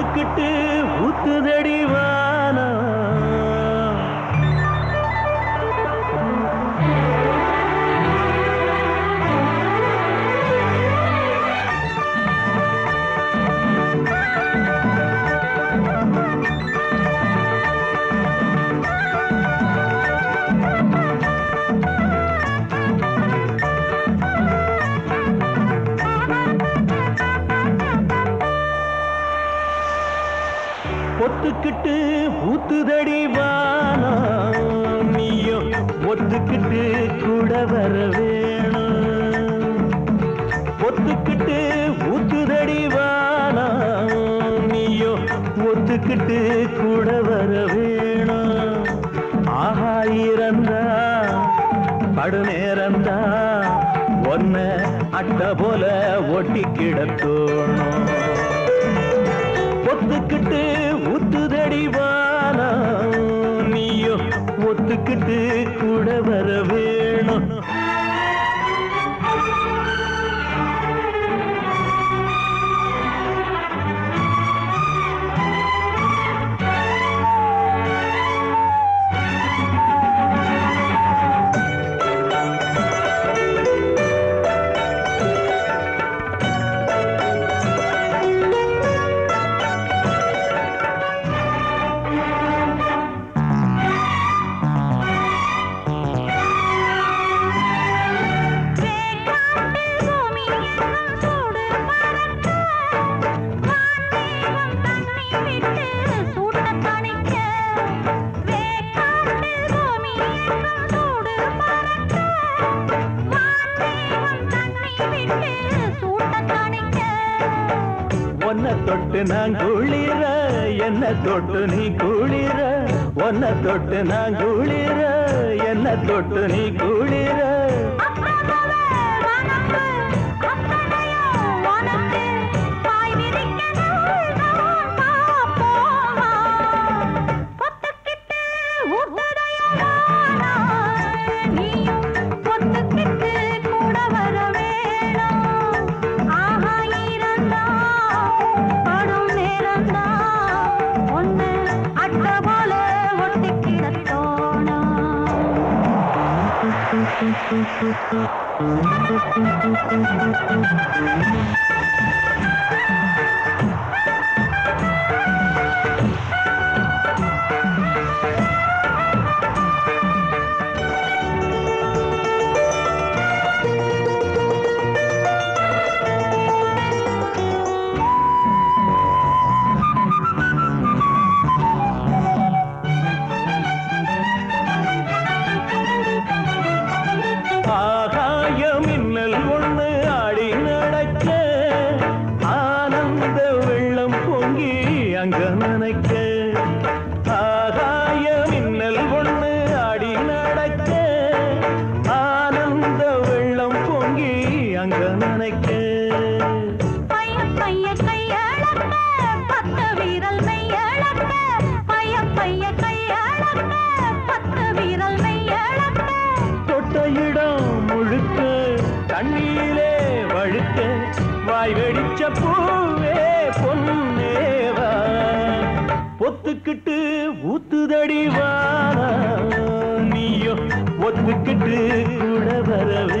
ஒத்துக்கிட்டு ஊத்துதடி ஒத்துக்கிட்டு ஊத்துதடி வானா நீயும் ஒத்துக்கிட்டு கூட வர வேணும் ஒத்துக்கிட்டு ஊத்துதடி வானா நீயும் ஒத்துக்கிட்டு கூட வர வேணும் ஆஹா இறந்தா படு ஒன்ன அட்ட போல ஒட்டி கிடத்தோணும். ஒத்துக்கிட்டு கூட வரவே ஒன்ன தொட்டு நான் குளிர என்ன தொட்டு நீ குளிர. ஒன்ன தொட்டு நான் குளிர என்ன தொட்டு நீ குளிர. தண்ணீரிலே வழுக்க வாய் வெடிச்ச பூவே பொன்னேவா. ஒத்துக்கிட்டு ஊத்துதடி நீயோ ஒத்துக்கிட்டு கூட வரவே